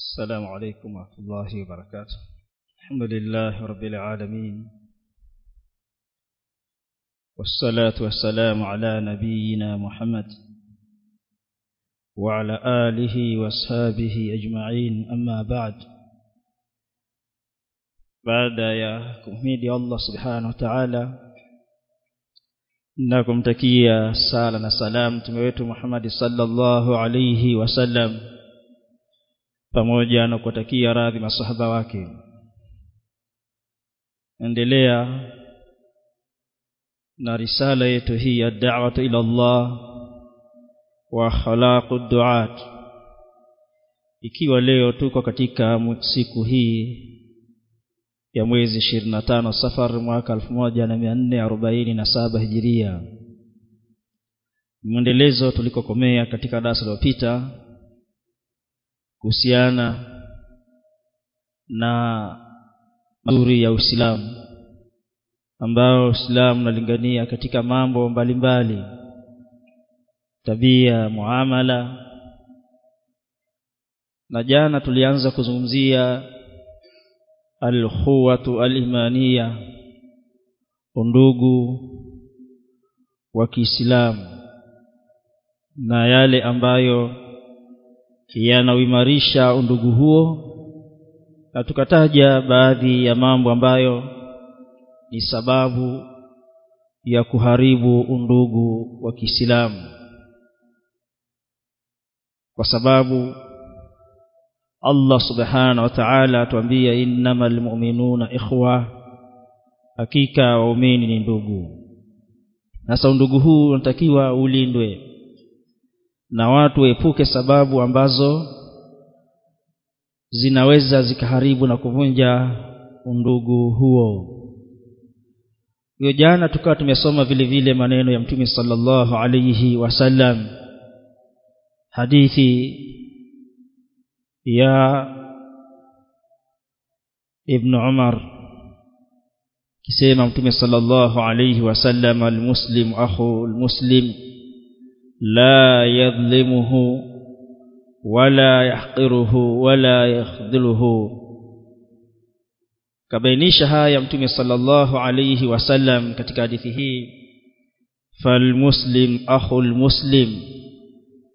السلام عليكم ورحمة الله وبركاته. الحمد لله رب العالمين. والصلاة والسلام على نبينا محمد وعلى آله وأصحابه أجمعين. أما بعد بعد يا كمهيدي الله سبحانه وتعالى na sala na salam mtume wetu Muhammad sallallahu alayhi wasallam pamoja na kuwatakia radhi masahaba wake. Endelea na risala yetu hii ya da'watu ila Allah wa khalaqu du'at. Ikiwa leo tuko katika siku hii ya mwezi 25 Safar mwaka 1447 Hijiria. Mwendelezo tulikokomea katika darasa lililopita kuhusiana na mazuri ya Uislamu ambao Uislamu unalingania katika mambo mbalimbali mbali. tabia muamala na jana tulianza kuzungumzia al-khuwatu al-imaniya undugu wa Kiislamu na yale ambayo yanauimarisha undugu huo. Na tukataja baadhi ya mambo ambayo ni sababu ya kuharibu undugu wa Kiislamu. Kwa sababu Allah subhanahu wa ta'ala atuambia innamal mu'minuna ikhwa hakika waumini ni ndugu. Sasa undugu huu unatakiwa ulindwe na watu waepuke sababu ambazo zinaweza zikaharibu na kuvunja undugu huo. Hiyo jana tukawa tumesoma vile vile maneno ya mtume sallallahu alayhi wasallam. Hadithi ya ibn Umar kisema mtume sallallahu alayhi wasallam almuslim akhu almuslim لا يظلمه ولا يحقره ولا يخذله. كبينشها هيا متومي صلى الله عليه وسلم ketika hadithi فالمسلم اخو المسلم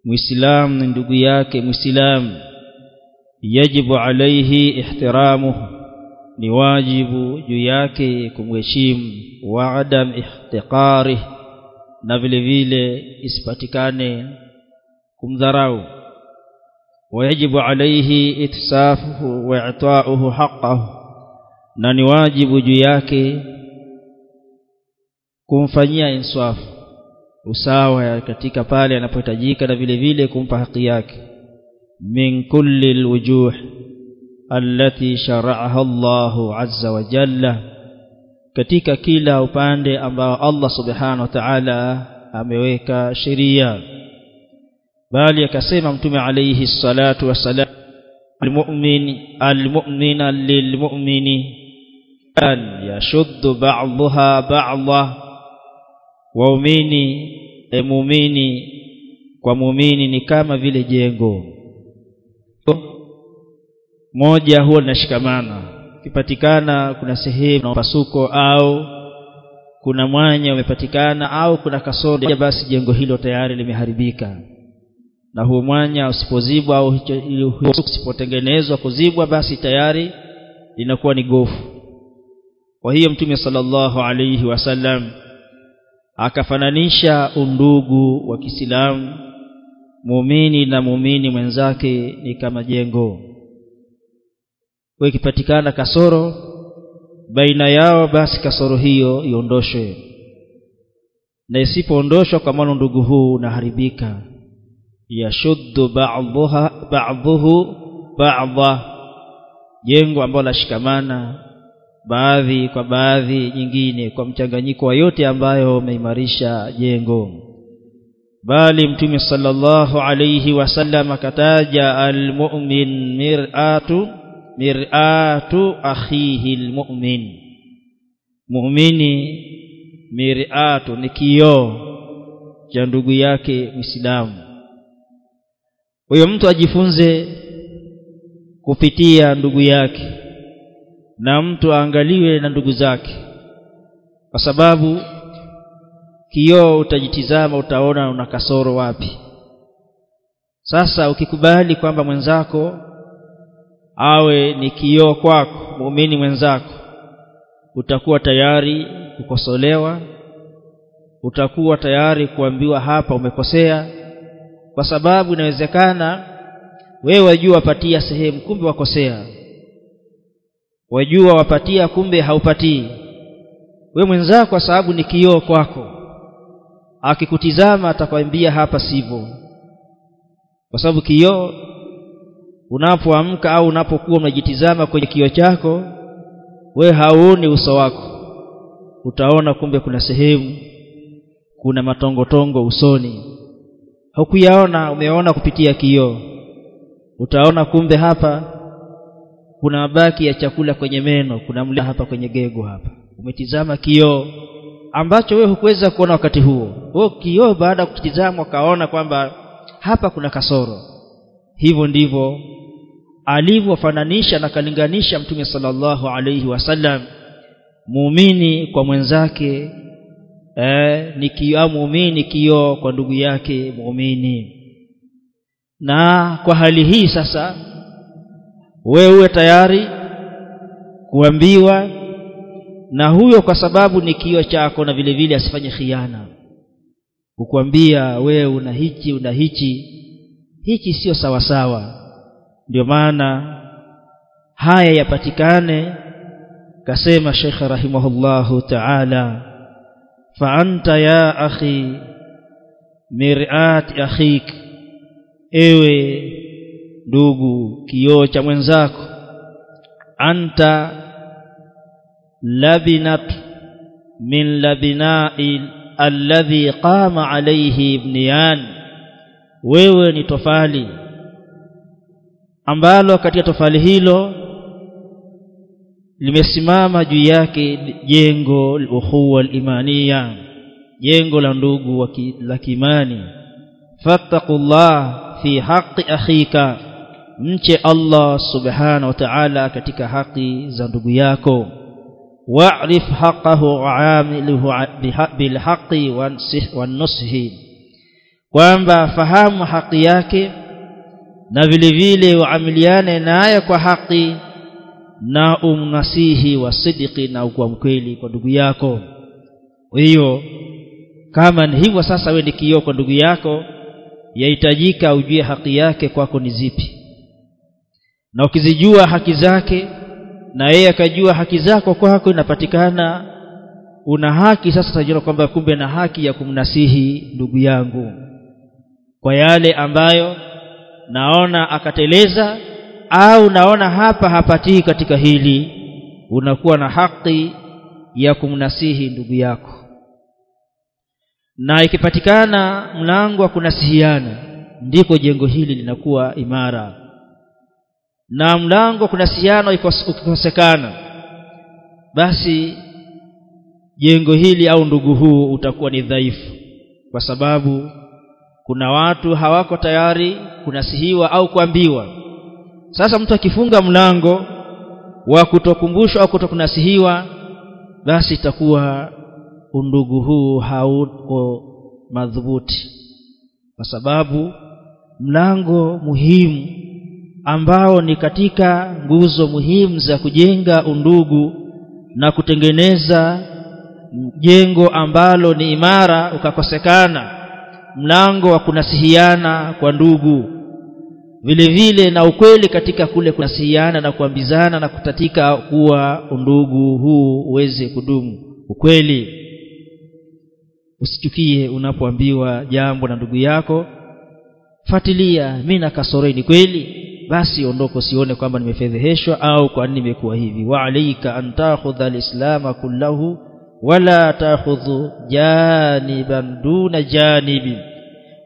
مسلم من ndugu مسلم يجب عليه احترامه ni wajibu juu وعدم احتقاره na vile vile isipatikane kumdharau. Wajibu alayhi itsafuhu wa i'ta'uhu haqqahu na ni wajibu juu yake kumfanyia insafu usawa katika pale anapohitajika na vile vile kumpa haki yake. Min kulli alwujuh allati shara'aha Allahu azza wa jalla katika kila upande ambao Allah subhanahu wa ta'ala ameweka sheria. Bali akasema mtume alayhi salatu wasalam almu'min almu'mina lilmu'mini an yashuddu ba'daha ba'dha waumini e muumini kwa muumini ni kama vile jengo. Moja huwa linashikamana kipatikana kuna sehemu na pasuko au kuna mwanya umepatikana au kuna kasoro basi jengo hilo tayari limeharibika. Na huo mwanya usipozibwa au usipotengenezwa kuzibwa basi tayari linakuwa ni gofu. Kwa hiyo mtume sallallahu alayhi wasallam akafananisha undugu wa Kiislamu muumini na muumini mwenzake ni kama jengo kwa ikipatikana kasoro baina yao basi kasoro hiyo iondoshwe. Na isipoondoshwa kwa maana ndugu huu unaharibika. Yashuddu ba'dhuha ba'dhuhu ba'dha. Jengo ambalo lashikamana baadhi kwa baadhi nyingine kwa mchanganyiko wa yote ambayo umeimarisha jengo. Bali mtume sallallahu alayhi wasallam akataja almu'min mir'atu mir'atu akhihi almu'min. Mu'mini mir'atu ni kioo cha ndugu yake Muislamu. Huyo mtu ajifunze kupitia ndugu yake na mtu aangaliwe na ndugu zake. Kwa sababu kioo utajitizama utaona una kasoro wapi. Sasa ukikubali kwamba mwenzako awe ni kioo kwako muumini mwenzako. Utakuwa tayari kukosolewa utakuwa tayari kuambiwa hapa umekosea kwa sababu inawezekana wewe wajua wapatia sehemu kumbe wakosea. Wajua wapatia kumbe haupatii. We mwenzako kwa sababu ni kioo kwako. Akikutizama atakwambia hapa sivyo. Kwa sababu kioo unapoamka au unapokuwa unajitizama kwenye kioo chako we hauoni uso wako. Utaona kumbe kuna sehemu kuna matongotongo usoni. Hukuyaona umeona kupitia kioo. Utaona kumbe hapa kuna mabaki ya chakula kwenye meno kuna mle hapa kwenye gego hapa. Umetizama kioo ambacho wewe hukuweza kuona wakati huo. Wewe kioo baada ya kutizama ukaona kwamba hapa kuna kasoro hivyo ndivyo alivyofananisha na kalinganisha mtume sallallahu alayhi wasallam muumini kwa mwenzake eh, ni kioo muumini kioo kwa ndugu yake muumini. Na kwa hali hii sasa wewe tayari kuambiwa na huyo kwa sababu ni kioo chako na vile vile asifanye khiana. Kukwambia wewe una hichi una hichi hichi sio sawa sawa ndio maana haya yapatikane kasema Sheikh rahimahullahu ta'ala fa anta ya akhi mir'at akhik ewe ndugu kioo cha mwenzako anta labinat min labinai alladhi qama alayhi ibniyan wewe ni tofali ambalo katika tofali hilo limesimama juu yake jengo ukhuwa al-imaniya jengo la ndugu la kimani fattaqullah fi haqqi akhika mche Allah subhanahu wa ta'ala katika haki za ndugu yako wa'rif haqqahu wa'amiluhu bil haqqi wan nushi kwamba fahamu haki yake na vile vile uamiliane naye kwa haki na umnasihi wa sidiki na kwa mkweli kwa ndugu yako. Hiyo kama ni hivyo sasa wewe ni kwa ndugu yako yahitajika ujue haki yake kwako ni zipi. Na ukizijua haki zake na yeye akajua haki zako kwako inapatikana una haki sasa tajua kwamba kumbe na haki ya kumnasihi ndugu yangu kwa yale ambayo naona akateleza au naona hapa hapatii katika hili unakuwa na haki ya kumnasihi ndugu yako. Na ikipatikana mlango wa kunasihiana ndiko jengo hili linakuwa imara. Na mlango wa kunasihiana ukikosekana basi jengo hili au ndugu huu utakuwa ni dhaifu kwa sababu kuna watu hawako tayari kunasihiwa au kuambiwa. Sasa mtu akifunga mlango wa kutokumbushwa au kutokunasihiwa basi itakuwa undugu huu hauko madhubuti. Kwa sababu mlango muhimu ambao ni katika nguzo muhimu za kujenga undugu na kutengeneza jengo ambalo ni imara ukakosekana mlango wa kunasihiana kwa ndugu. Vile vile na ukweli katika kule kunasihiana na kuambizana na kutatika kuwa undugu huu uweze kudumu. Ukweli. Usichukie unapoambiwa jambo na ndugu yako. Fatilia mimi na kasoro ni kweli. Basi ondoko sione kwamba nimefedheheshwa au kwa nini nimekuwa hivi. Wa alayka an ta'khudha al-islama kullahu wala ta'khudhu janiban duna janibin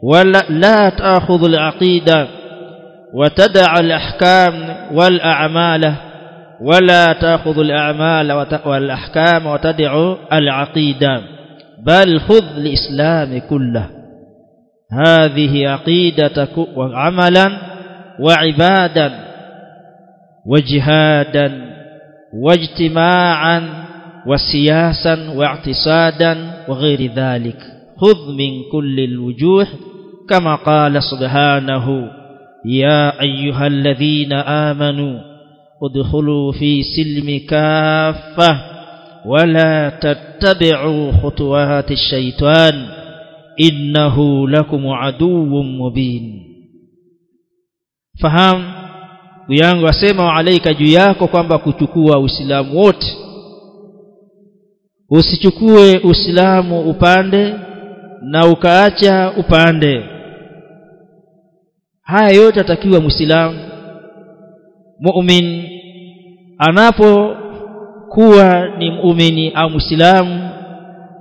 wala la ta'khudhu al-aqida وتدع الأحكام والأعمال ولا تأخذ الأعمال والأحكام وتدع العقيدة بل خذ الإسلام كله. هذه عقيدة وعملا وعبادا وجهادا واجتماعا وسياسا واعتصادا وغير ذلك. خذ من كل الوجوه كما قال سبحانه يا أيها الذين آمنوا ادخلوا في سلم كافة ولا تتبعوا خطوات الشيطان إنه لكم عدو مبين. Fahamu yangu asema alaika juu yako kwamba kuchukua uislamu usichukue uislamu upande na ukaacha upande. Haya yote atakiwa muislamu mu'min. Anapokuwa ni muumini au muislamu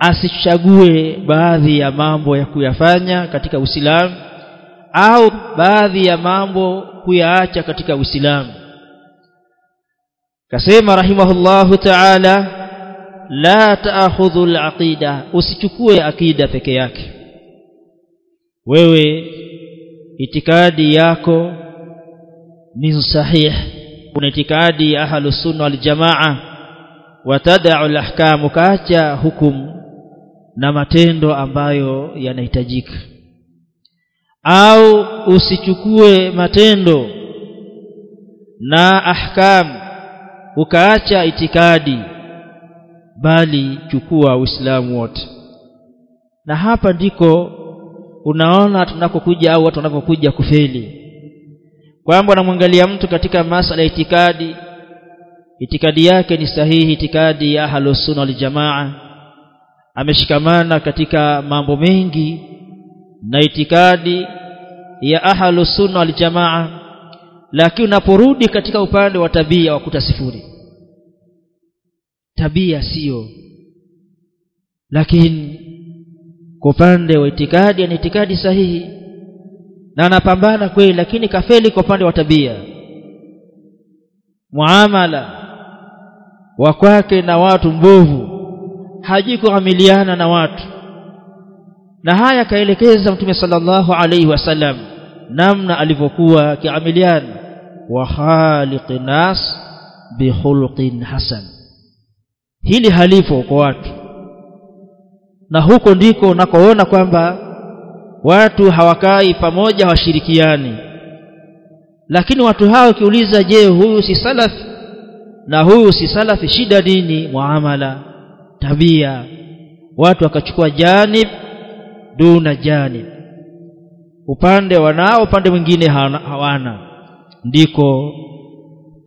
asichague baadhi ya mambo ya kuyafanya katika uislamu au baadhi ya mambo kuyaacha katika uislamu. Kasema rahimahullahu ta'ala la ta'khudhu al-aqida usichukue akida peke yake. Wewe itikadi yako ni sahih. Una itikadi ya ahlus sunna wal jamaa. Watada'u al-ahkam kaacha hukumu na matendo ambayo yanahitajika. Au usichukue matendo na ahkam ukaacha itikadi bali chukua uislamu wote. Na hapa ndiko unaona tunakokuja au watu wanapokuja kufeli. Kwamba anamwangalia mtu katika masala ya itikadi itikadi yake ni sahihi itikadi ya ahlus sunna wal jamaa. Ameshikamana katika mambo mengi na itikadi ya ahlus sunna wal jamaa. Lakini unaporudi katika upande wa tabia wakuta sifuri tabia sio. Lakini kwa upande wa itikadi ni itikadi sahihi na anapambana kweli lakini kafeli kwa upande wa tabia. Muamala wa kwake na watu mbovu haji kuamiliana na watu. Na haya kaelekeza mtume sallallahu alaihi wasallam namna alivyokuwa kiamiliana wa khaliqin nas bihulqin hasan hili halipo kwa watu. Na huko ndiko unakoona kwamba watu hawakai pamoja washirikiani lakini watu hao ukiuliza je huyu si salaf? Na huyu si salafi shida nini? Muamala tabia. Watu wakachukua janib duna janib. Upande wanao upande mwingine hawana. Ndiko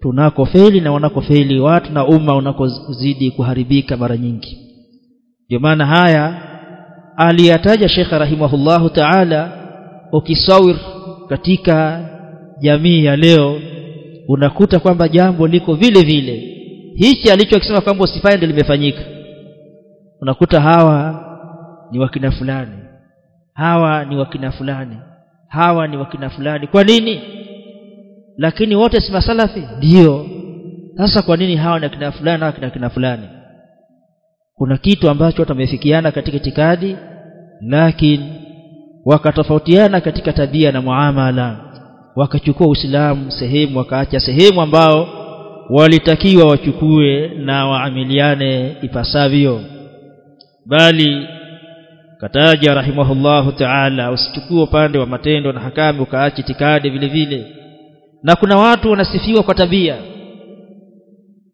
tunakofeli na wanakofeli watu na umma unakozidi kuharibika mara nyingi. Ndio maana haya aliyataja Sheikh rahimahullahu ta'ala ukisawir katika jamii ya leo unakuta kwamba jambo liko vile vile. Hichi alichokisema kwamba usifanye ndio limefanyika. Unakuta hawa ni wakina fulani. Hawa ni wakina fulani. Hawa ni wakina fulani. Kwa nini lakini wote si masalafi? Ndio. Sasa kwa nini hawa na kina fulani na kina fulani? Kuna kitu ambacho watu katika itikadi lakini wakatofautiana katika tabia na muamala. Wakachukua Uislamu sehemu wakaacha sehemu ambao walitakiwa wachukue na waamiliane ipasavyo. Bali kataja rahimahullahu ta'ala usichukue upande wa matendo na hakami ukaacha itikadi vile vile na kuna watu wanasifiwa kwa tabia.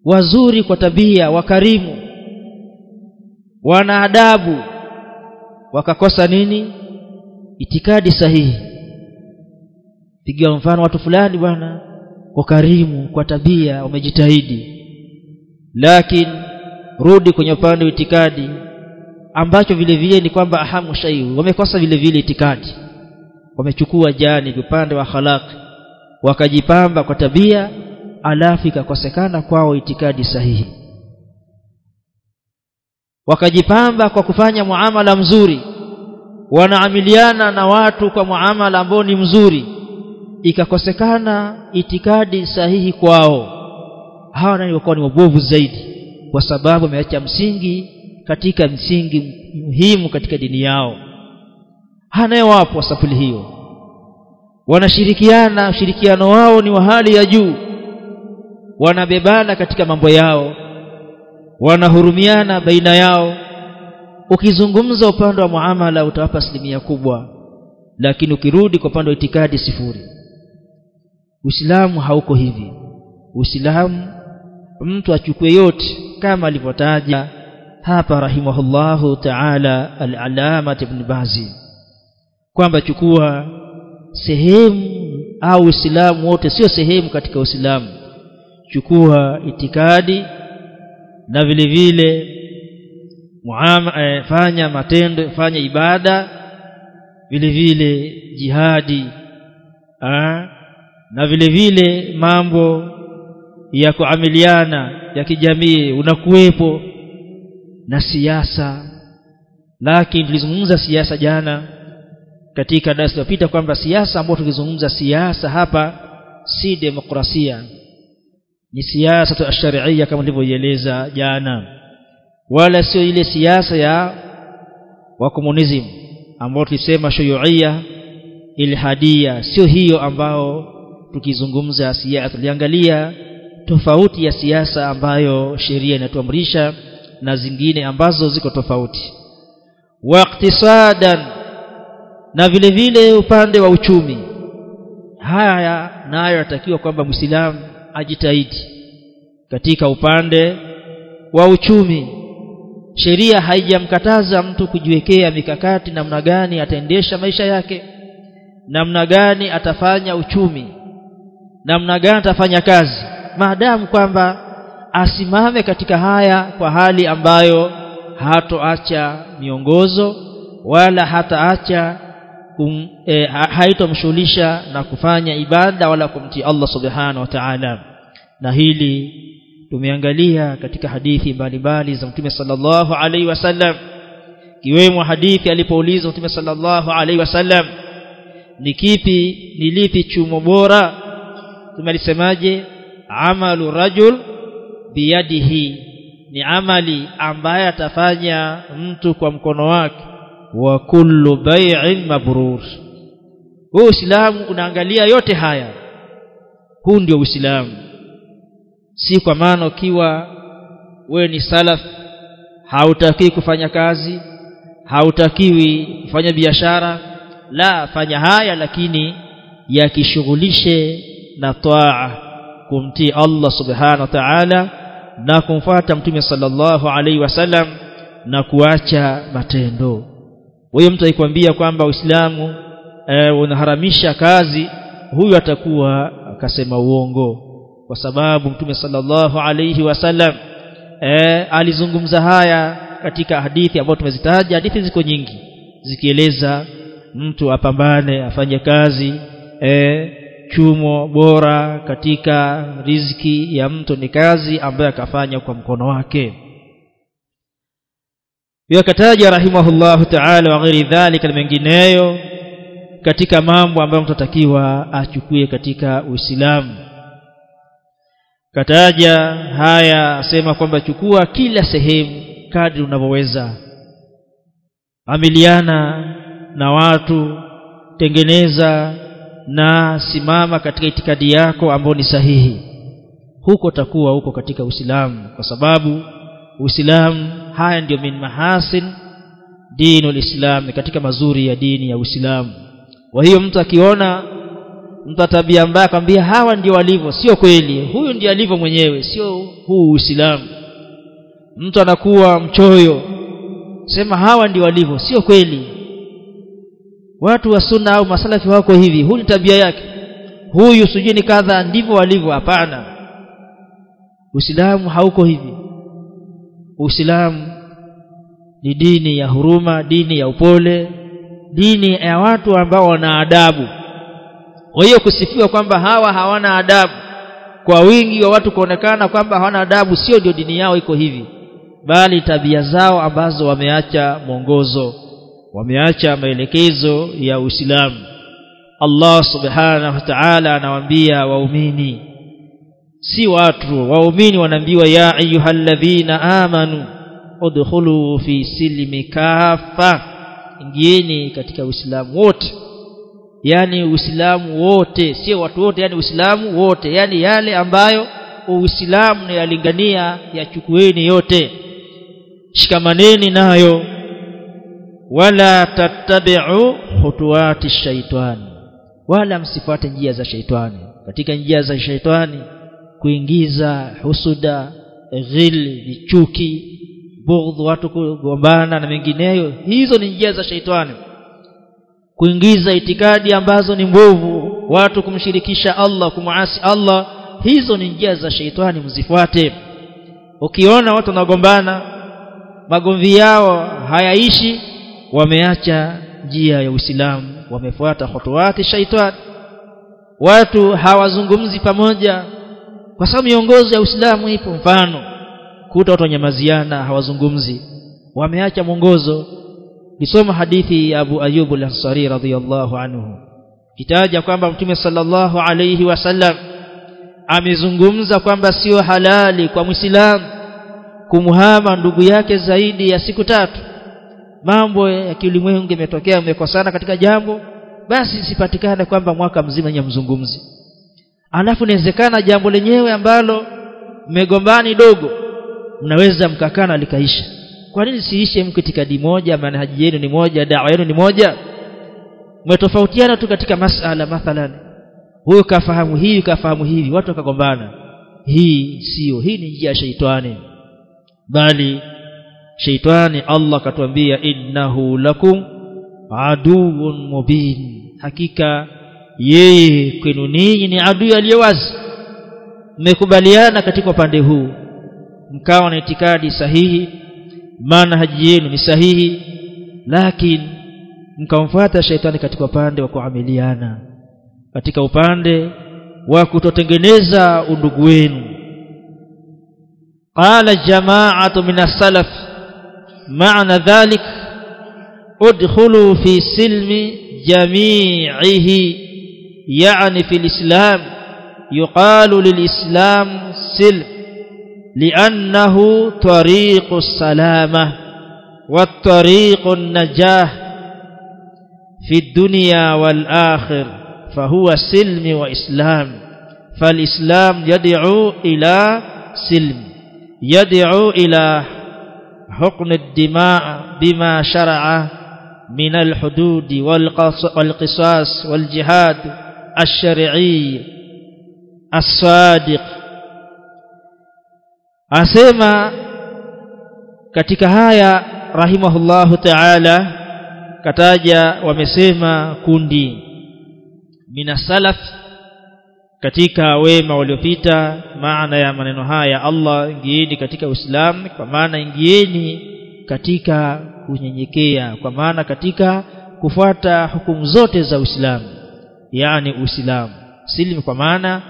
Wazuri kwa tabia wakarimu wana adabu wakakosa nini? Itikadi sahihi. Pigiwa mfano watu fulani bwana kwa karimu kwa tabia wamejitahidi. Lakini rudi kwenye upande wa itikadi ambacho vile vile ni kwamba ahamu shayu wamekosa vile vile itikadi. Wamechukua jani upande wa akhlaq wakajipamba kwa tabia alafu ikakosekana kwao itikadi sahihi. Wakajipamba kwa kufanya muamala mzuri wanaamiliana na watu kwa muamala ambao ni mzuri ikakosekana itikadi sahihi kwao. Hawa nani wakawa ni wabovu zaidi? Kwa sababu wameacha msingi katika msingi muhimu katika dini yao. Hanaye wapo safuli hiyo wanashirikiana ushirikiano wao ni wa hali ya juu. Wanabebana katika mambo yao. Wanahurumiana baina yao. Ukizungumza upande wa muamala utawapa asilimia kubwa. Lakini ukirudi kwa upande wa itikadi sifuri. Uislamu hauko hivi. Uislamu mtu achukue yote kama alivyotaja hapa rahimahullahu ta'ala al-alama ibn Bazi kwamba chukua sehemu au Uislamu wote sio sehemu katika Uislamu. Chukua itikadi na vile vile muama, eh, fanya matendo fanya ibada vile vile jihadi ah, na vile vile mambo ya kuamiliana ya kijamii. Unakuwepo na siasa. Lakini tulizungumza siasa jana katika darasa lililopita kwamba siasa ambayo tukizungumza siasa hapa si demokrasia. Ni siasa sharia kama nilivyoieleza jana. Wala sio ile siasa ya wa komunism ambayo tulisema shuyuia ilhadia sio hiyo ambao tukizungumza siasa. Tuliangalia tofauti ya siasa ambayo sheria inatuamrisha na zingine ambazo ziko tofauti. Waqtisadan na vile vile upande wa uchumi. Haya nayo yatakiwa kwamba Muislamu ajitahidi katika upande wa uchumi. Sheria haijamkataza mtu kujiwekea mikakati namna gani ataendesha maisha yake namna gani atafanya uchumi namna gani atafanya kazi. Maadamu kwamba asimame katika haya kwa hali ambayo hatoacha miongozo wala hataacha e, haitomshughulisha na kufanya ibada wala kumtii Allah subhanahu wa ta'ala. Na hili tumeangalia katika hadithi mbalimbali za Mtume sallallahu alaihi wasallam kiwemo hadithi alipouliza Mtume sallallahu alaihi wasallam ni kipi ni lipi chumo bora? Tumelisemaje amalu rajul biyadihi. Ni amali ambaye atafanya mtu kwa mkono wake wa kullu bai'in mabrur. Huu Uislamu unaangalia yote haya. Huu ndio Uislamu. Si kwa maana ukiwa we ni salaf hautakiwi kufanya kazi hautakiwi kufanya biashara. La fanya haya lakini yakishughulishe na taa kumtii Allah subhanahu wa ta'ala na kumfuata mtume sallallahu alaihi wasallam na kuacha matendo huyo mtu aikwambia kwamba Uislamu e, unaharamisha kazi huyu atakuwa akasema uongo. Kwa sababu mtume sallallahu alayhi wasallam e, alizungumza haya katika hadithi ambazo tumezitaja. Hadithi ziko nyingi zikieleza mtu apambane afanye kazi e, chumo bora katika riziki ya mtu ni kazi ambayo akafanya kwa mkono wake yakataja rahimahullahu ta'ala wa ghairi dhalika na mengineyo katika mambo ambayo mtu atakiwa achukue katika Uislamu. Kataja haya asema kwamba chukua kila sehemu kadri unavyoweza. Amiliana na watu tengeneza na simama katika itikadi yako ambayo ni sahihi. Huko takuwa huko katika Uislamu kwa sababu Uislamu haya ndiyo min mahasin dinul Islam katika mazuri ya dini ya Uislamu. Kwa hiyo mtu akiona mtu atabia mbaya akamwambia hawa ndio walivyo. Sio kweli. Huyu ndiye alivyo mwenyewe sio huu Uislamu. Mtu anakuwa mchoyo sema hawa ndio walivyo. Sio kweli. Watu wa sunna au masalafi wako hivi huyu ni tabia yake. Huyu sujini kadha ndivyo walivyo. Hapana. Uislamu hauko hivi Uislamu ni dini ya huruma dini ya upole dini ya watu ambao wana adabu. Kwa hiyo kusifiwa kwamba hawa hawana adabu kwa wingi wa watu kuonekana kwamba hawana adabu sio ndio dini yao iko hivi bali tabia zao ambazo wameacha mwongozo wameacha maelekezo ya Uislamu. Allah subhanahu wa ta'ala anawaambia waumini si watu waumini wanaambiwa ya ayyuhalladhina amanu udkhulu fi silmi kafa ingieni katika Uislamu wote. Yani Uislamu wote sio watu wote yani Uislamu wote yani yale ambayo uislamu yalingania yachukueni yote. Shikamaneni nayo. Wala tattabi'u khutuwati shaitani. Wala msifuate njia za shaitani. Katika njia za shaitani kuingiza husuda ghil chuki bughdhu watu kugombana na mengineyo. Hizo ni njia za shaitani. Kuingiza itikadi ambazo ni mbovu watu kumshirikisha Allah kumuasi Allah hizo ni njia za shaitani mzifuate. Ukiona watu wanagombana magomvi yao hayaishi wameacha njia ya Uislamu wamefuata khutuwati shaitani. Watu hawazungumzi pamoja kwa sababu miongozo ya Uislamu ipo mfano kuta watu wanyamaziana hawazungumzi. Wameacha mwongozo. Nisoma hadithi ya Abu Ayyub al-Ansari radhiyallahu anhu. Kitaja kwamba Mtume sallallahu alayhi wasallam amezungumza kwamba sio halali kwa Muislamu kumhama ndugu yake zaidi ya siku tatu. Mambo ya kiulimwengu yametokea mmekosana katika jambo basi sipatikane kwamba mwaka mzima nyamzungumzi alafu inawezekana jambo lenyewe ambalo mmegombani dogo mnaweza mkakana likaisha. Kwa nini siishe mko itikadi moja manhaji yenu ni moja dawa yenu ni moja? Mmetofautiana tu katika masala mathalan. Huyo kafahamu hii kafahamu hivi watu wakagombana. Hii sio hii ni njia ya sheitani. Bali sheitani Allah katuambia innahu lakum aduun mubin. Hakika yeye kwenu ninyi ni adui aliyewazi. Mmekubaliana katika upande huu. Mkawa na itikadi sahihi maana haji yenu ni sahihi lakini mkamfuata shaitani katika upande wa kuamiliana katika upande wa kutotengeneza undugu wenu. Qala jama'atu min as-salaf ma'na dhalik udkhulu fi silmi jami'ihi يعني في الإسلام يقال للإسلام سلم لأنه طريق السلامة والطريق النجاة في الدنيا والآخر فهو سلم وإسلام. فالإسلام يدعو إلى سلم يدعو إلى حقن الدماء بما شرع من الحدود والقصاص والجهاد. ash-shar'i as-sadiq. Asema katika haya rahimahullahu ta'ala kataja wamesema kundi. Minasalaf katika wema waliopita maana ya maneno haya Allah ingieni katika Uislamu kwa maana ingieni katika kunyenyekea kwa maana katika kufuata hukumu zote za Uislamu yani Uislamu. Silmi kwa maana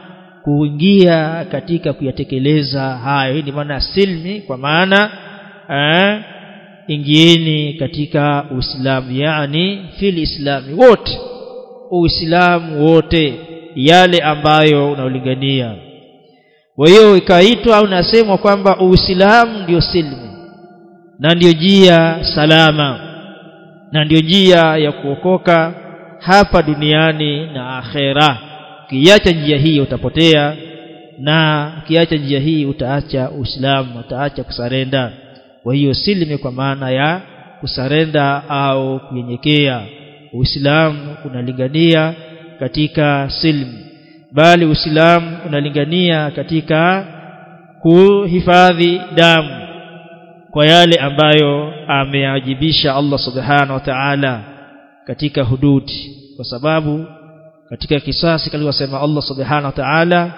kuingia katika kuyatekeleza hayo. Hii ni maana silmi kwa maana eh, ingieni katika Uislamu. Yani fil islami wote. Uislamu wote. Yale ambayo unaolingania. Kwa hiyo ikaitwa au nasemwa kwamba Uislamu ndio silmi. Na ndio njia salama. Na ndio njia ya kuokoka hapa duniani na akhera. Ukiacha njia hii utapotea na ukiacha njia hii utaacha uislamu utaacha kusarenda. Kwa hiyo silimi kwa maana ya kusarenda au kunyenyekea. Uislamu unalingania katika silmu bali uislamu unalingania katika kuhifadhi damu kwa yale ambayo ameajibisha Allah subhanahu wa ta'ala katika hududi kwa sababu katika kisasi kaliwasema Allah subhanahu wa ta'ala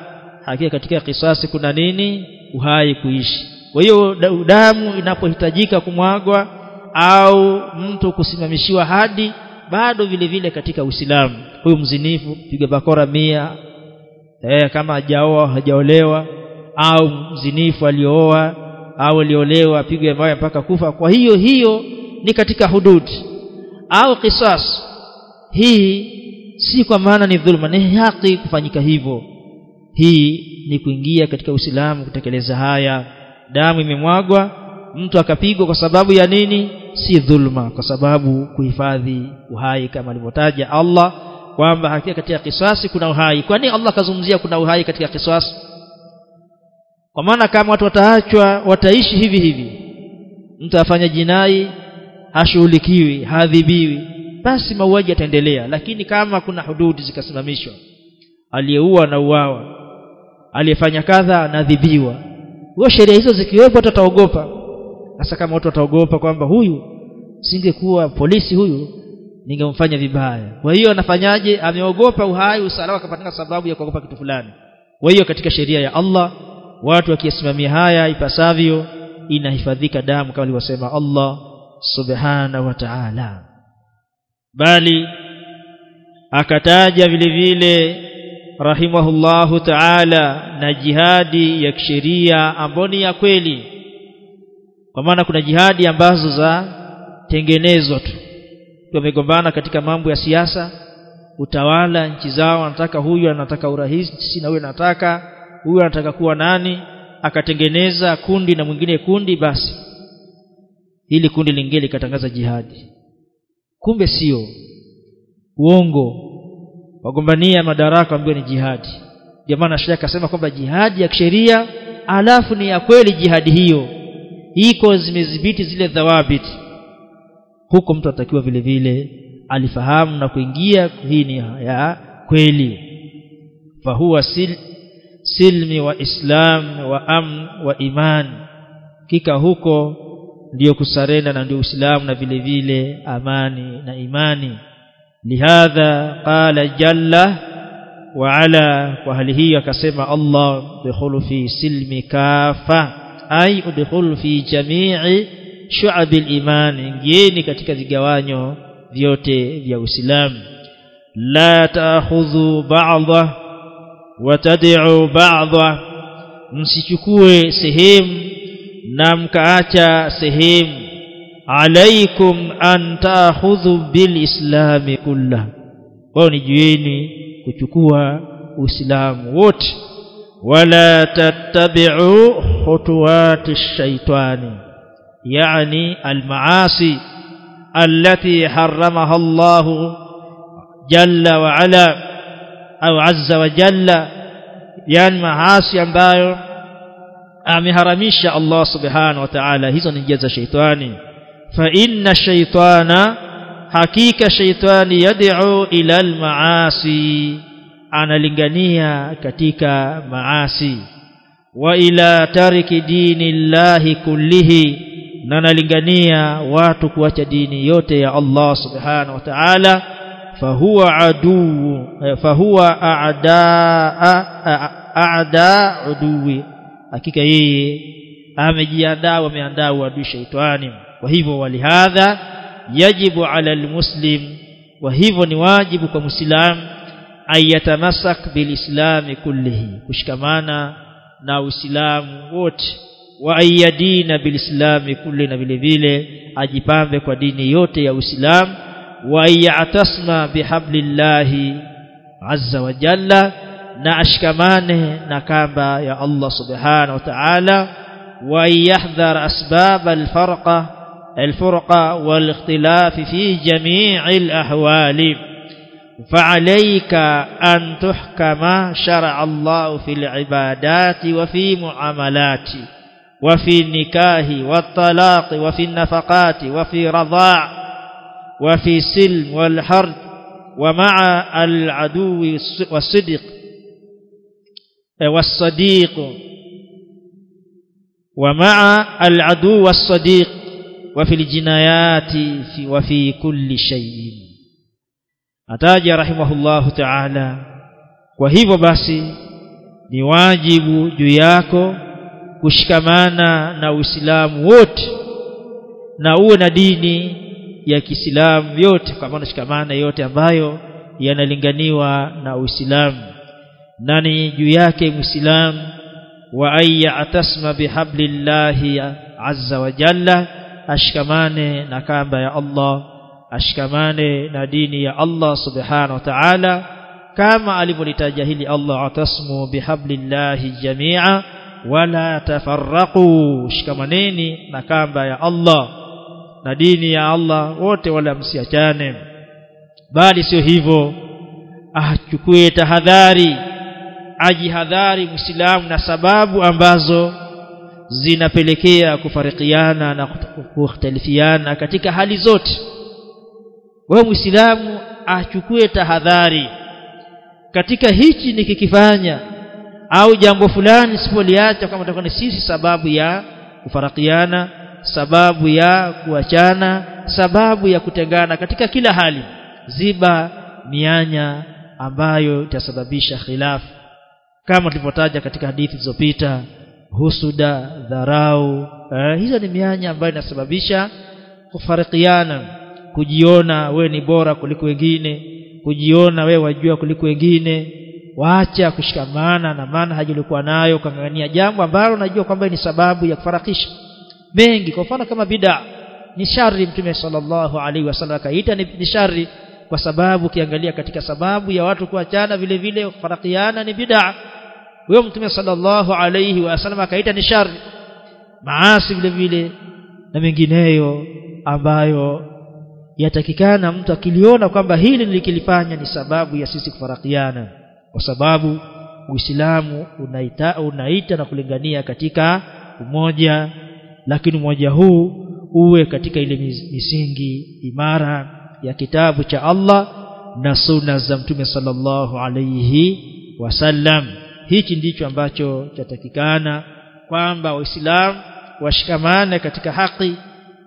hakika katika kisasi kuna nini? Uhai kuishi. Kwa hiyo damu inapohitajika kumwagwa au mtu kusimamishiwa hadi bado vile vile katika Uislamu. Huyu mzinifu piga bakora mia eh, kama hajaoa hajaolewa au mzinifu aliooa au aliolewa apigwe mawe mpaka kufa. Kwa hiyo hiyo ni katika hududi au qisas hii si kwa maana ni dhulma ni haki kufanyika hivyo. Hii ni kuingia katika Uislamu kutekeleza haya. Damu imemwagwa mtu akapigwa kwa sababu ya nini? Si dhulma kwa sababu kuhifadhi uhai kama alivyotaja Allah kwamba hakika katika kisasi kuna uhai. Kwani Allah kazungumzia kuna uhai katika kisasi? Kwa maana kama watu wataachwa wataishi hivi hivi. Mtu afanya jinai hashughulikiwi haadhibiwi basi mauaji yataendelea lakini kama kuna hududi zikasimamishwa aliyeua na uawa aliyefanya kadha anadhibiwa. Huo sheria hizo zikiwepo watu wataogopa. Hasa kama watu wataogopa kwamba huyu singekuwa polisi huyu ningemfanya vibaya. Kwa hiyo anafanyaje? Ameogopa uhai usalama akapatikana sababu ya kuogopa kitu fulani. Kwa hiyo katika sheria ya Allah watu wakisimamia haya ipasavyo inahifadhika damu kama alivyosema Allah subhanahu wa ta'ala bali akataja vile vile rahimahullahu ta'ala na jihadi ya kisheria ambayo ni ya kweli. Kwa maana kuna jihadi ambazo za tengenezwa tu. Wamegombana katika mambo ya siasa utawala nchi zao anataka huyu anataka urahisi na huyu anataka huyu anataka kuwa nani akatengeneza kundi na mwingine kundi basi ili kundi lingine likatangaza jihadi kumbe sio. Uongo. Wagombania madaraka ambayo ni jihadi. Ndio maana shekhi akasema kwamba jihadi ya kisheria alafu ni ya kweli jihadi hiyo. Iko zimedhibiti zile dhawabit huko mtu atakiwa vile vile alifahamu na kuingia hii ni ya kweli. Fahuwa sil, silmi wa islam wa amn wa iman. Kika huko ndiyo kusarenda na ndio uislamu na vile vile amani na imani. Lihadha qala jalla wa ala kwa hali hii akasema Allah dukhulu fi silmi kafa ay udkhulu fi jami'i shu'ab al-iman ingieni katika vigawanyo vyote vya Uislamu. La ta'khudhu ba'dha wa tad'u ba'dha msichukue sehemu na mkaacha sehemu alaikum an ta'khudhu bil islami kullah kwa ni jueni kuchukua uislamu wote wala tattabi'u khutuwati shaitani يعني المعاصي التي حرمها الله جل وعلا أو عز وجل يعني معاصي ambayo ameharamisha Allah subhanahu wa ta'ala. Hizo ni njia za shaitani. Fa inna shaitana hakika shaitani yad'u ila al-maasi analingania katika maasi. Wa ila tariki dini llahi kullihi na analingania watu kuacha dini yote ya Allah subhanahu wa ta'ala. Fahuwa aduu fahuwa a'daa a'da uduwi hakika yeye amejiandaa wameandaa uadui shaitani. Kwa hivyo walihadha yajibu ala almuslim. Wa hivyo ni wajibu kwa muislamu ayatamasak bilislami kullihi kushikamana na uislamu wote. Wa ayadina bilislami kulli na vile vile ajipambe kwa dini yote ya uislamu. Wa yatasma bihablillahi azza wa jalla na ashikamane na kamba ya Allah subhanahu wa ta'ala wa yahdhar asbab alfarqa في جميع الأحوال فعليك أن تحكم شرع الله في العبادات وفي معاملات وفي النكاه والطلاق وفي النفقات وفي رضاع وفي سلم والحرب ومع العدو والصدق والصديق ومع العدو والصديق وفي الجنايات وفي كل شيء ataja rahimahullahu ta'ala kwa hivyo basi ni wajibu juu yako kushikamana na Uislamu wote na uwe na dini ya Kiislamu yote kwa maana shikamana yote ambayo yanalinganiwa na Uislamu nani juu yake muislam? Wa ayya atasma bihablillahi azza wa jalla ashikamane na kamba ya Allah ashikamane na dini ya Allah subhanahu wa ta'ala. Kama alivyolitaja hili Allah atasmu bihablillahi jami'a wala tafarraqu shikamaneni na kamba ya Allah na dini ya Allah wote wala msiachane. Bali sio hivyo achukue tahadhari ajihadhari muislamu na sababu ambazo zinapelekea kufarikiana na kukhtalifiana katika hali zote. Wewe muislamu achukue tahadhari. Katika hichi nikikifanya au jambo fulani sipoliacha kama itakuwa ni sisi sababu ya kufarakiana sababu ya kuachana sababu ya kutengana katika kila hali ziba mianya ambayo itasababisha khilafu kama tulivyotaja katika hadithi zilizopita husuda dharau eh, hizo ni mianya ambayo inasababisha kufarikiana kujiona we ni bora kuliko wengine kujiona we wajua kuliko wengine waacha kushikamana na manhaji hajilikuwa nayo kangania jambo ambalo najua kwamba ni sababu ya kufarakisha. Mengi kwa mfano kama bid'a ni shari mtume sallallahu alaihi wasallam akaita ni, ni shari kwa sababu ukiangalia katika sababu ya watu kuachana vile vile kufarakiana ni bid'a huyo mtume sallallahu alayhi wasallam akaita ni shari. Maasi vile vile na mengineyo ambayo yatakikana mtu akiliona kwamba hili nilikilifanya ni sababu ya sisi kufarakiana. Kwa sababu Uislamu unaita, unaita na kulingania katika umoja lakini umoja huu uwe katika ile misingi imara ya kitabu cha Allah na sunna za mtume sallallahu alayhi wasallam hichi ndicho ambacho chatakikana kwamba waislamu washikamane katika haki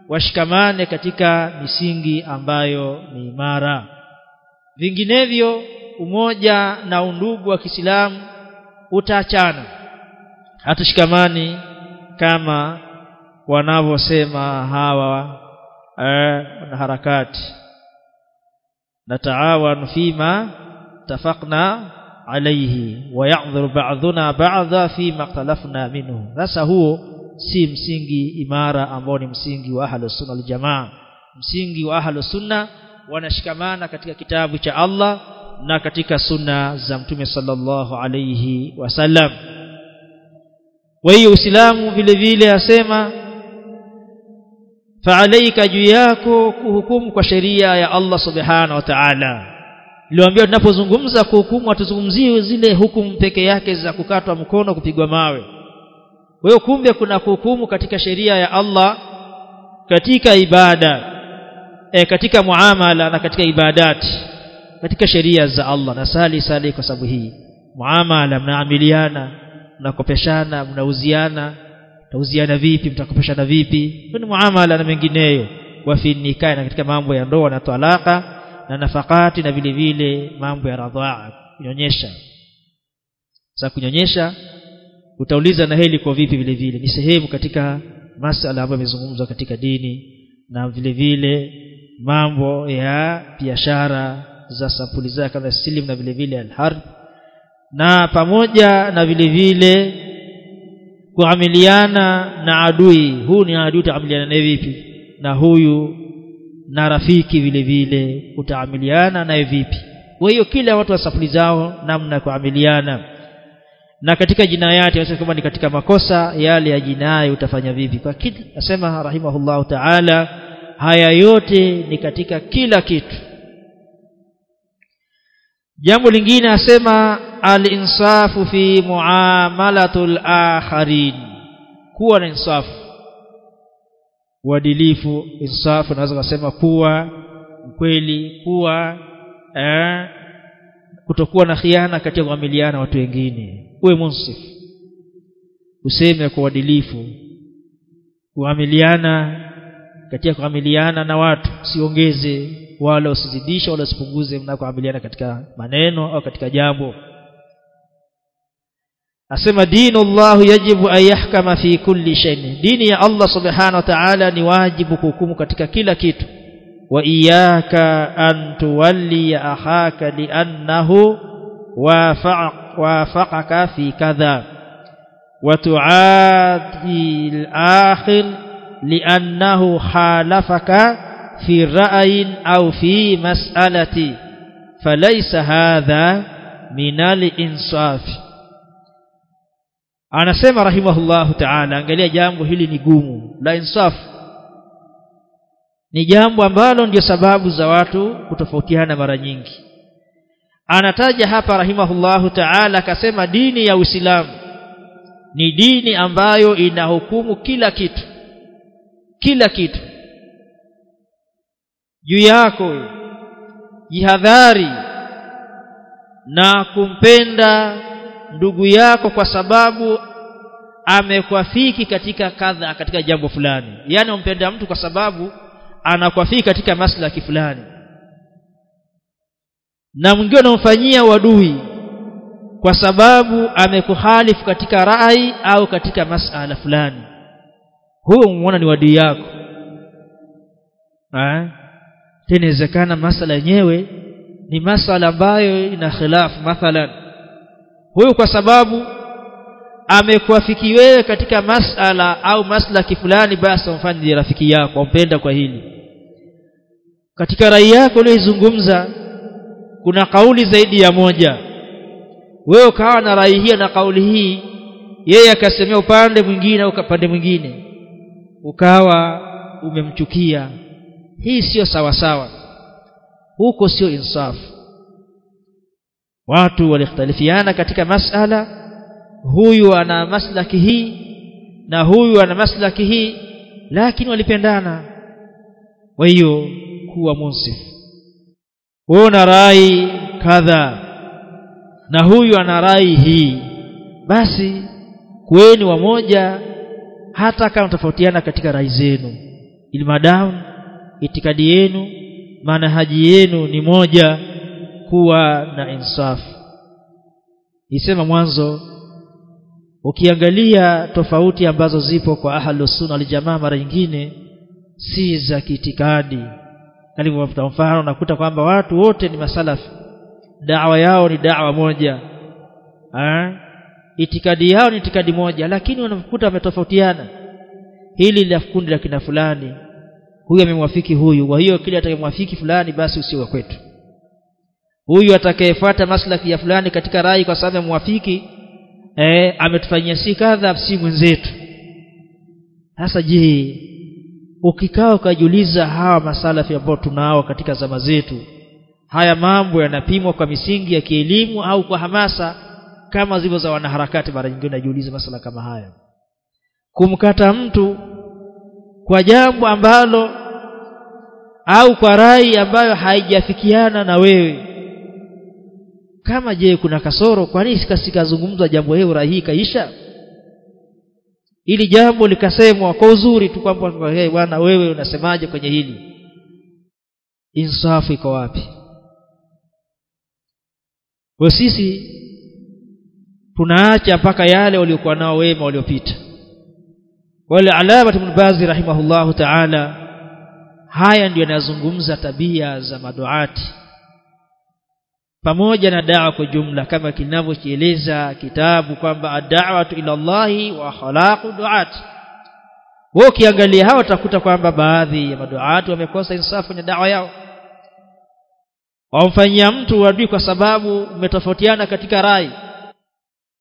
washikamane katika misingi ambayo ni imara. Vinginevyo umoja na undugu wa Kiislamu utaachana. Hatushikamani kama wanavyosema hawa eh, na harakati nataawan fima tafaqna alayhi wa ya'dhuru ba'dhuna ba'dha fi ikhtalafna minhu. Sasa huo si msingi imara ambao ni msingi wa ahlus sunna wal msingi wa ahlus sunna wanashikamana katika kitabu cha Allah na katika sunna za mtume sallallahu alayhi wasallam kwa hiyo uislamu vile vile asema faalaika juu yako kuhukumu kwa sheria ya Allah subhanahu wa ta'ala niliwaambia tunapozungumza kuhukumu hatuzungumzii zile hukumu peke yake za kukatwa mkono kupigwa mawe. Kwa hiyo kumbe kuna kuhukumu katika sheria ya Allah katika ibada e, katika muamala na katika ibadati katika sheria za Allah. Na sali sali kwa sababu hii. Muamala mnaamiliana mnakopeshana mnauziana mtauziana vipi mtakopeshana vipi? Ni muamala na mengineyo. Wa fi nikah na katika mambo ya ndoa na talaka na nafakati na vile vile mambo ya radhaa kunyonyesha. Sasa kunyonyesha utauliza na heli kwa vipi vile vile. Ni sehemu katika masala ambayo yamezungumzwa katika dini na vile vile mambo ya biashara za sampuli zake kama silim na vile vile alhar na pamoja na vile vile kuamiliana na adui. Huu ni adui utaamiliana naye vipi? Na huyu na rafiki vile vile utaamiliana naye vipi? Kwa hiyo kila watu wa safuli zao namna ya kuamiliana. Na katika jinayati anasema kama ni katika makosa yale ya jinai utafanya vipi? Kwa kitu nasema rahimahullahu ta'ala haya yote ni katika kila kitu. Jambo lingine asema al-insafu fi muamalatul akharin kuwa na insafu uadilifu insafu naweza kusema kuwa mkweli kuwa eh, kutokuwa na khiana kati ya kuamiliana watu wengine. Uwe munsif. Useme kwa uadilifu kuamiliana katika kuamiliana na watu siongeze wala usizidisha wala usipunguze mnakoamiliana katika maneno au katika jambo asema dinu Allah yajibu an yahkama fi kulli shay dini ya Allah subhanahu wa ta'ala ni wajibu kuhukumu katika kila kitu wa iyyaka an tuwalli akhaka li'annahu wafaqaka fi kadha wa tu'adi al-akhir li'annahu khalafaka في رأي أو في مسألة فليس هذا من الإنصاف anasema rahimahullahu ta'ala angalia jambo hili ni gumu la insaf. Ni jambo ambalo ndio sababu za watu kutofautiana mara nyingi. Anataja hapa rahimahullahu ta'ala akasema dini ya Uislamu ni dini ambayo inahukumu kila kitu kila kitu. Juu yako jihadhari na kumpenda ndugu yako kwa sababu amekwafiki katika kadha katika jambo fulani. Yani umpenda mtu kwa sababu anakwafiki katika maslahi fulani. Na mwingine unamfanyia wadui kwa sababu amekuhalifu katika rai au katika masala fulani. Huyo umuona ni wadui yako. Eh? Inawezekana masala yenyewe ni masala ambayo ina khilafu mathalan huyu kwa sababu amekuafiki wewe katika masala au maslaki fulani basi umfanye rafiki yako umpenda kwa hili. Katika rai yako uliyozungumza kuna kauli zaidi ya moja. Wewe ukawa na rai hii na kauli hii yeye akasemea upande mwingine au upande mwingine ukawa umemchukia. Hii sio sawa sawa huko sio insafu watu walikhtalifiana katika masala huyu ana maslaki hii na huyu ana maslaki hii lakini walipendana. Kwa hiyo kuwa munsif wewe una rai kadha na huyu ana rai hii basi kuweni wamoja hata kama tofautiana katika rai zenu. Ili madamu itikadi yenu manhaji yenu ni moja kuwa na insaf. Isema mwanzo ukiangalia tofauti ambazo zipo kwa ahlus sunna wal jamaa mara nyingine si za kiitikadi. Kwa mfano nakuta kwamba watu wote ni masalafi dawa yao ni dawa moja. Ha? itikadi yao ni itikadi moja lakini wanakuta wametofautiana. Hili la kundi la kina fulani. Huyu amemwafiki huyu kwa hiyo kile atakayemwafiki fulani basi usiwe kwetu huyu atakayefuata maslahi ya fulani katika rai kwa sababu muafiki eh ametufanyia si kadha si mwenzetu. Sasa je ukikaa ukajiuliza hawa masalafi ambao tunao katika zama zetu haya mambo yanapimwa kwa misingi ya kielimu au kwa hamasa kama zilivyo za wanaharakati mara nyingine najiuliza masala kama haya. Kumkata mtu kwa jambo ambalo au kwa rai ambayo haijafikiana na wewe kama je kuna kasoro kwa nini jambo hilo rahi kaisha? Ili jambo likasemwa kwa uzuri tu kwamba hey, bwana wewe unasemaje kwenye hili? Insafu iko wapi? Kwa sisi tunaacha mpaka yale waliokuwa nao wema waliopita. Wale alama ibn bazi rahimahullahu ta'ala haya ndio yanazungumza tabia za maduati pamoja na dawa kwa jumla kama kinavyoeleza kitabu kwamba ad-da'watu ila Allahi wa khalaqu du'at. Wao ukiangalia hao utakuta kwamba baadhi ya maduati wamekosa insafu kwenye dawa yao. Wamfanyia mtu wadui kwa sababu umetofautiana katika rai.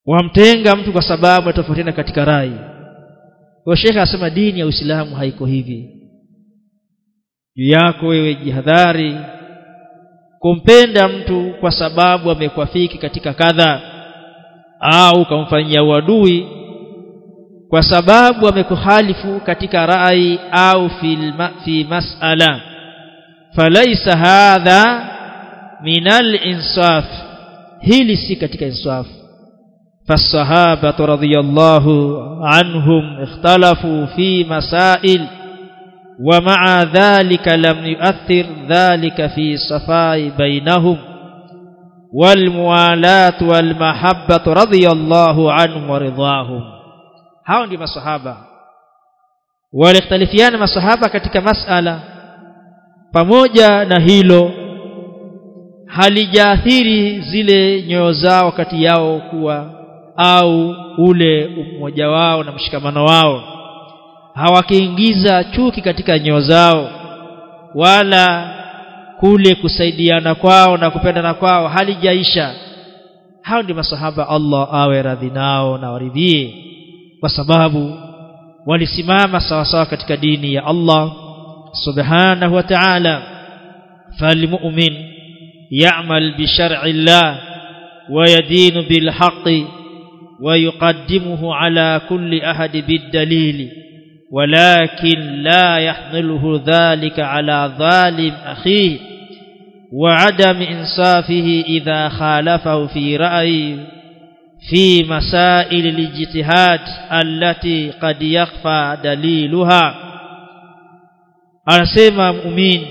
Wamtenga mtu kwa sababu umetofautiana katika rai. Kwa Sheikh asema dini ya Uislamu haiko hivi. Juu yako wewe jihadhari. Kumpenda mtu kwa sababu amekwafiki katika kadha au kumfanyia uadui kwa sababu amekuhalifu katika rai au fi mas'ala falaisa hadha minal insaf hili si katika insaf فالصحابة رضي الله عنهم اختلفوا في مسائل ومع ذلك لم يؤثر ذلك في صفاء بينهم walmuwalat walmahabbat radhiyallahu anhum waridhahum hao ndio masahaba walikhtalifiana masahaba katika masala. Pamoja na hilo halijaathiri zile nyoyo zao kati yao kuwa au ule umoja wao na mshikamano wao. Hawakiingiza chuki katika nyoyo zao wala kule kusaidiana kwao na kupendana kwao halijaisha hao ndio masahaba Allah awe radhi nao na waridhie kwa sababu walisimama sawa sawa katika dini ya Allah subhanahu wa ta'ala falmu'min يعمل بشرع الله ويدين بالحق ويقدمه على كل أحد بالدليل ولكن لا يحمله ذلك على ظالم أخيه وعدم إنصافه إذا خالفه في رأي في مسائل الاجتهاد التي قد يخفى دليلها. أرسيم مؤمن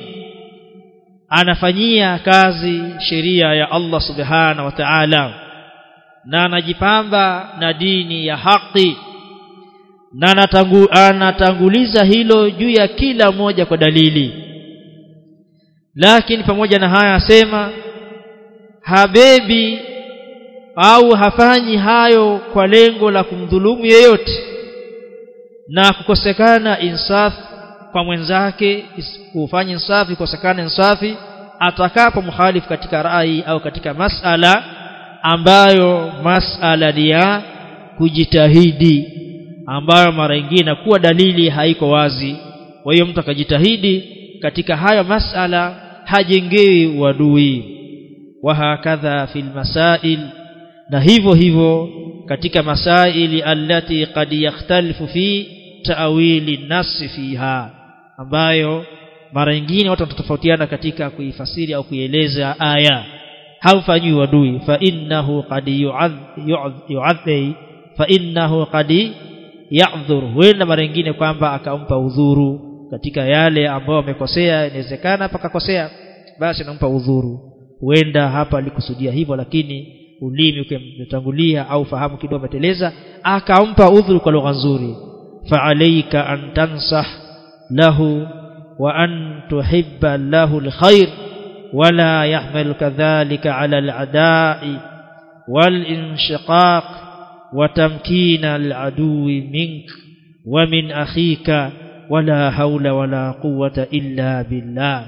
أنا فنيا كازي شريعة يا الله سبحانه وتعالى نانا جبامبا نديني يا حقي na anatangu, anatanguliza hilo juu ya kila moja kwa dalili. Lakini pamoja na haya asema habebi au hafanyi hayo kwa lengo la kumdhulumu yeyote na kukosekana insaf kwa mwenzake kufanya insafi kukosekana insafi atakapo mhalifu katika rai au katika masala ambayo masala ni ya kujitahidi ambayo mara nyingine kuwa dalili haiko wazi. Kwa hiyo mtu akajitahidi katika hayo masala hajengewi wadui wa hakadha fil masail na hivyo hivyo katika masaili allati qad yakhtalifu fi taawili nasi fiha ambayo mara nyingine watu watatofautiana katika kuifasiri au kuieleza aya. Haufanyi wadui fa innahu qad yu'adhi fa innahu qad ya'dhur huenda mara nyingine kwamba akampa udhuru katika yale ambayo amekosea inawezekana pakakosea basi anampa udhuru. Huenda hapa alikusudia hivyo lakini ulimi ukimtangulia au fahamu kidogo meteleza akampa udhuru kwa lugha nzuri. Fa alayka an tansah lahu wa an tuhibba lahu alkhair wala yahmal kadhalika ala aladai wal inshiqaq وتمكين العدو منك ومن أخيك ولا حول ولا قوة إلا بالله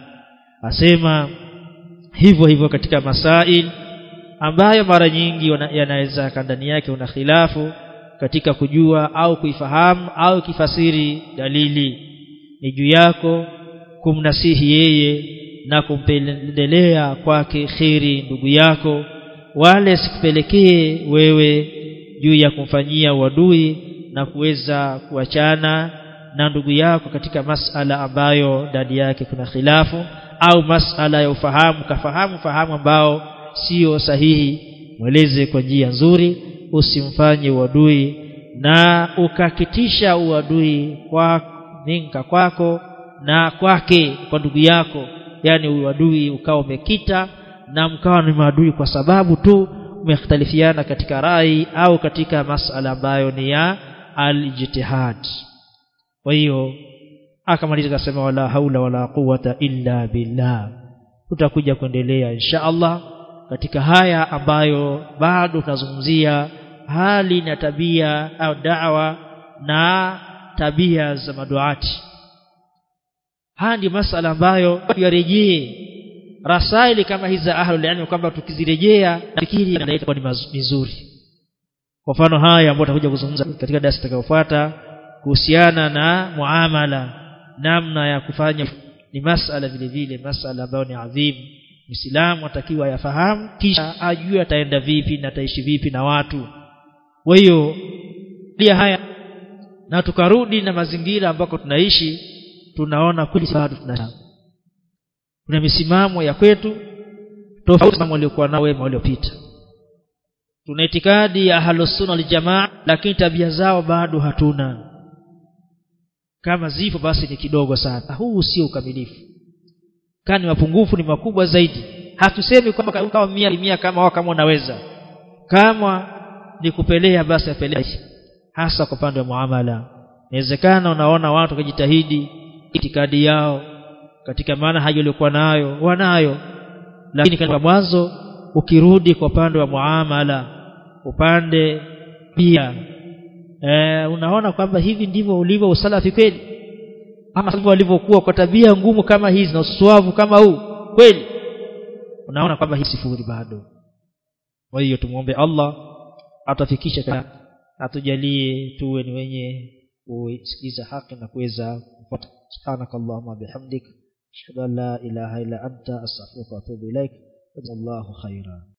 asema hivyo hivyo katika masail ambayo mara nyingi yanaweza ndani yake una khilafu katika kujua au kuifahamu au kifasiri dalili ni juu yako kumnasihi yeye na kumpendelea kwake khiri ndugu yako wale sikupelekee wewe juu ya kumfanyia wadui na kuweza kuachana na ndugu yako katika masala ambayo dadi yake kuna khilafu au masala ya ufahamu kafahamu fahamu ambao sio sahihi mweleze kwa njia nzuri usimfanye uadui na ukakitisha uadui kwa ninka kwako na kwake kwa ndugu yako. Yani uadui ukawa umekita na mkawa ni maadui kwa sababu tu umekhtalifiana katika rai au katika masala ambayo ni ya alijtihad. Kwa hiyo akamaliza akasema wala haula wala quwata illa billah. Tutakuja kuendelea insha Allah katika haya ambayo bado tunazungumzia hali na tabia au da'wa na tabia za maduati. Haya ndio masala ambayo yarejee rasaili kama hizi za ahlul ilmi kwamba tukizirejea nafikiri itakuwa ni mizuri. Kwa mfano haya ambayo tutakuja kuzungumza katika darasa itakayofuata kuhusiana na muamala namna ya kufanya ni masala vile vile masala ambayo ni adhimu. Muislamu atakiwa yafahamu kisha ajue ataenda vipi na ataishi vipi na watu. Kwa hiyo pia haya na tukarudi na mazingira ambako tunaishi tunaona kweli bado tuna kuna misimamo ya kwetu tofauti na waliokuwa nao wema waliopita. Tuna itikadi ya ahlus sunna wal jamaa lakini tabia zao bado hatuna. Kama zipo basi ni kidogo sana. Huu sio ukamilifu. Kani mapungufu ni makubwa zaidi. Hatusemi kwamba kama mia mia kama wao kama unaweza. Kama ni kupelea basi apelea. Hasa kwa pande wa muamala. Inawezekana unaona watu wakijitahidi itikadi yao katika maana haja iliyokuwa nayo wanayo. Lakini kwa mwanzo ukirudi kwa upande wa muamala upande pia e, unaona kwamba hivi ndivyo ulivyo usalafi kweli? Ama sivyo walivyokuwa kwa tabia ngumu kama hizi na uswavu kama huu kweli? Unaona kwamba hii sifuri bado. Kwa hiyo tumuombe Allah atafikisha atujalie tuwe ni wenye kusikiza haki na kuweza kupata subhanakallahumma bihamdik ashhadu an la ilaha illa anta astaghfiruka wa atubu ilaik jazakallahu khaira